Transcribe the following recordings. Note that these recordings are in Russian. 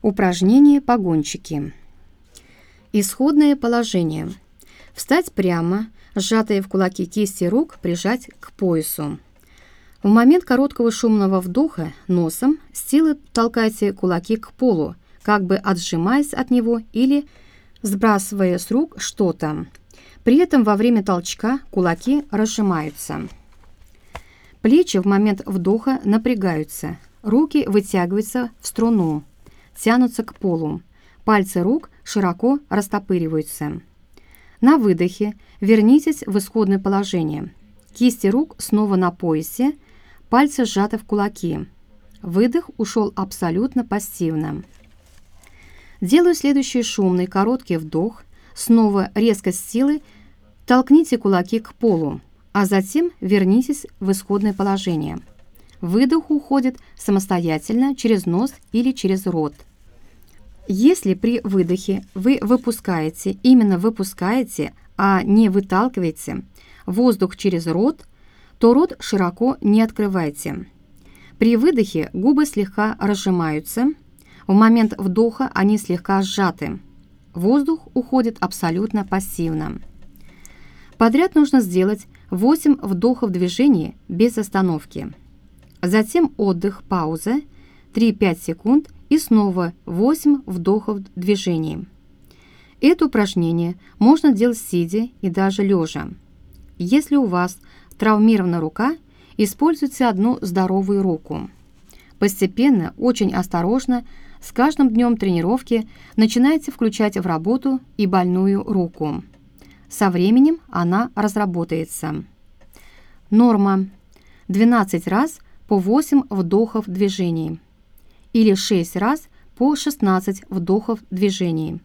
Упражнение погончики. Исходное положение. Встать прямо, сжатые в кулаки кисти рук прижать к поясу. В момент короткого шумного вдоха носом с силой толкайте кулаки к полу, как бы отжимаясь от него или сбрасывая с рук что-то. При этом во время толчка кулаки разжимаются. Плечи в момент вдоха напрягаются, руки вытягиваются в струну тянутся к полу. Пальцы рук широко растопыриваются. На выдохе вернитесь в исходное положение. Кисти рук снова на поясе, пальцы сжаты в кулаки. Выдох ушел абсолютно пассивно. Делаю следующий шумный короткий вдох. Снова резко с силой толкните кулаки к полу, а затем вернитесь в исходное положение. Выдох уходит самостоятельно через нос или через рот. Если при выдохе вы выпускаете, именно выпускаете, а не выталкиваете воздух через рот, то рот широко не открывайте. При выдохе губы слегка разжимаются, в момент вдоха они слегка сжаты. Воздух уходит абсолютно пассивно. Подряд нужно сделать 8 вдохов движения без остановки. Затем отдых, пауза, 3-5 секунд и снова 8 вдохов движений. Это упражнение можно делать сидя и даже лежа. Если у вас травмирована рука, используйте одну здоровую руку. Постепенно, очень осторожно, с каждым днем тренировки начинайте включать в работу и больную руку. Со временем она разработается. Норма. 12 раз по 8 вдохов движений или 6 раз по 16 вдохов движений,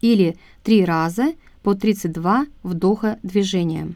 или 3 раза по 32 вдоха движения.